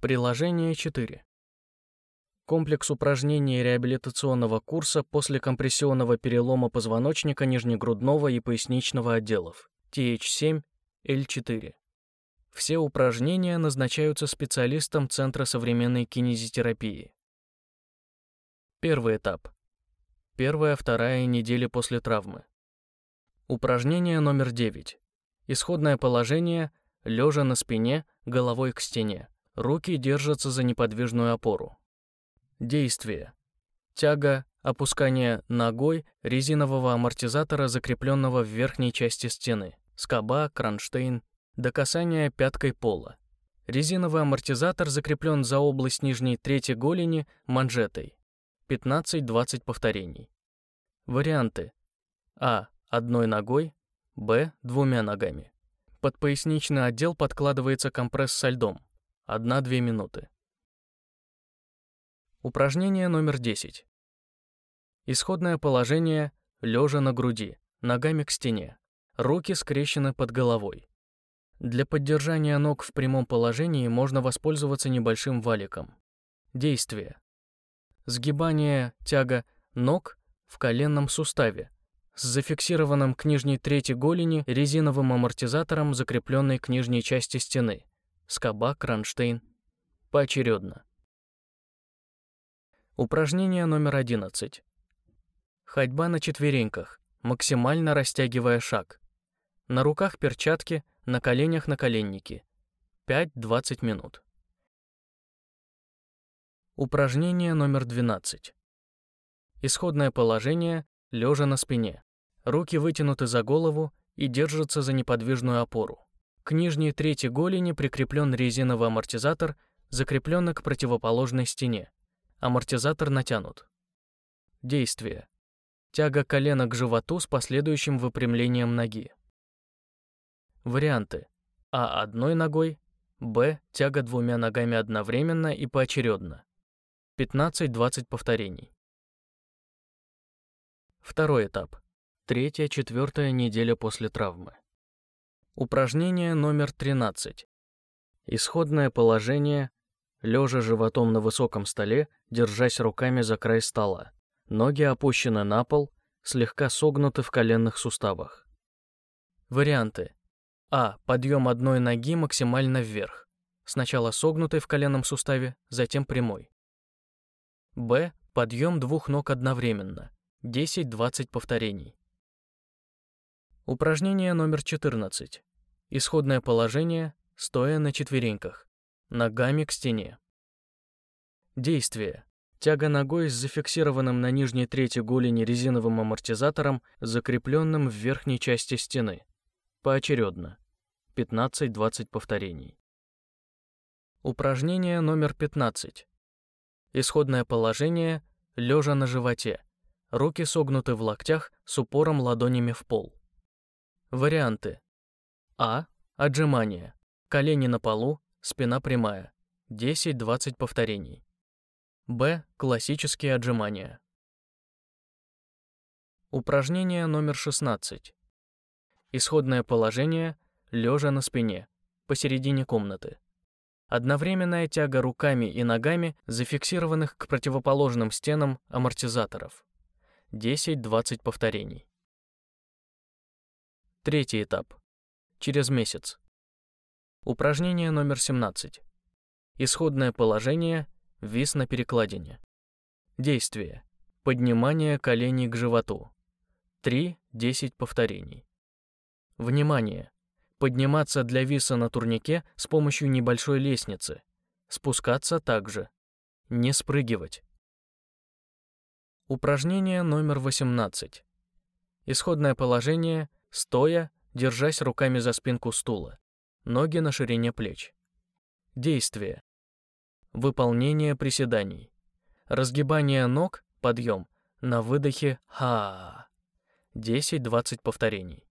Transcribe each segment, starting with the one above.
Приложение 4. Комплекс упражнений реабилитационного курса после компрессионного перелома позвоночника нижнегрудного и поясничного отделов. TH7, L4. Все упражнения назначаются специалистам Центра современной кинезитерапии. Первый этап. Первая-вторая недели после травмы. Упражнение номер 9. Исходное положение – лежа на спине, головой к стене. Руки держатся за неподвижную опору. Действие. Тяга, опускание ногой резинового амортизатора, закрепленного в верхней части стены. Скоба, кронштейн, до касания пяткой пола. Резиновый амортизатор закреплен за область нижней трети голени манжетой. 15-20 повторений. Варианты. А. Одной ногой. Б. Двумя ногами. Под поясничный отдел подкладывается компресс со льдом. 1-2 минуты. Упражнение номер 10. Исходное положение лежа на груди, ногами к стене. Руки скрещены под головой. Для поддержания ног в прямом положении можно воспользоваться небольшим валиком. Действие. Сгибание, тяга ног в коленном суставе с зафиксированным к нижней трети голени резиновым амортизатором, закрепленной к нижней части стены скоба, кронштейн. Поочередно. Упражнение номер 11. Ходьба на четвереньках, максимально растягивая шаг. На руках перчатки, на коленях наколенники. 5-20 минут. Упражнение номер 12. Исходное положение – лежа на спине. Руки вытянуты за голову и держатся за неподвижную опору. К нижней трети голени прикреплен резиновый амортизатор, закрепленный к противоположной стене. Амортизатор натянут. Действие. Тяга колена к животу с последующим выпрямлением ноги. Варианты. А одной ногой, Б. Тяга двумя ногами одновременно и поочередно. 15-20 повторений. Второй этап. Третья-четвертая неделя после травмы. Упражнение номер 13. Исходное положение. Лежа животом на высоком столе, держась руками за край стола. Ноги опущены на пол, слегка согнуты в коленных суставах. Варианты. А. Подъем одной ноги максимально вверх. Сначала согнутый в коленном суставе, затем прямой. Б. Подъем двух ног одновременно. 10-20 повторений. Упражнение номер 14. Исходное положение, стоя на четвереньках, ногами к стене. Действие. Тяга ногой с зафиксированным на нижней трети голени резиновым амортизатором, закрепленным в верхней части стены. Поочередно. 15-20 повторений. Упражнение номер 15. Исходное положение, лежа на животе. Руки согнуты в локтях с упором ладонями в пол. Варианты. А. Отжимания. Колени на полу, спина прямая. 10-20 повторений. Б. Классические отжимания. Упражнение номер 16. Исходное положение лежа на спине, посередине комнаты. Одновременная тяга руками и ногами, зафиксированных к противоположным стенам амортизаторов. 10-20 повторений. Третий этап через месяц. Упражнение номер 17. Исходное положение – вис на перекладине. Действие. Поднимание коленей к животу. 3-10 повторений. Внимание! Подниматься для виса на турнике с помощью небольшой лестницы. Спускаться также. Не спрыгивать. Упражнение номер 18. Исходное положение – стоя держась руками за спинку стула, ноги на ширине плеч. Действие. Выполнение приседаний. Разгибание ног, подъем, на выдохе ха. 10-20 повторений.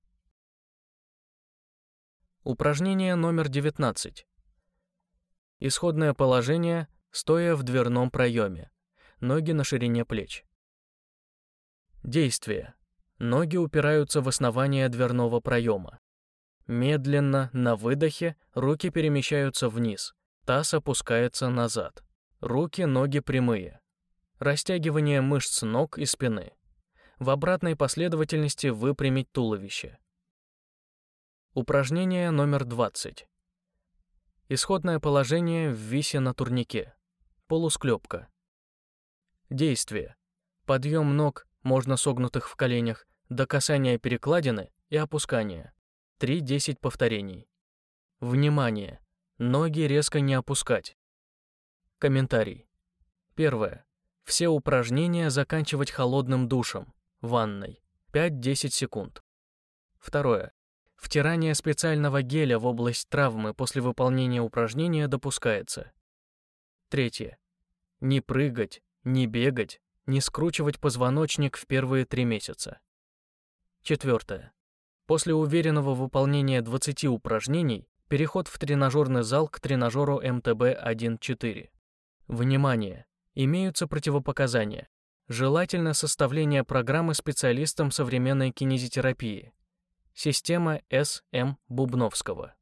Упражнение номер 19. Исходное положение, стоя в дверном проеме, ноги на ширине плеч. Действие. Ноги упираются в основание дверного проема. Медленно, на выдохе, руки перемещаются вниз, Таз опускается назад. Руки, ноги прямые. Растягивание мышц ног и спины. В обратной последовательности выпрямить туловище. Упражнение номер 20. Исходное положение в висе на турнике. Полусклепка. Действие. Подъем ног, можно согнутых в коленях, до касания перекладины и опускания. 3-10 повторений. Внимание! Ноги резко не опускать. Комментарий. Первое. Все упражнения заканчивать холодным душем, ванной. 5-10 секунд. Второе. Втирание специального геля в область травмы после выполнения упражнения допускается. Третье. Не прыгать, не бегать, не скручивать позвоночник в первые три месяца. Четвертое. После уверенного выполнения 20 упражнений переход в тренажерный зал к тренажеру МТБ-1.4. Внимание! Имеются противопоказания. Желательно составление программы специалистом современной кинезитерапии. Система С.М. Бубновского.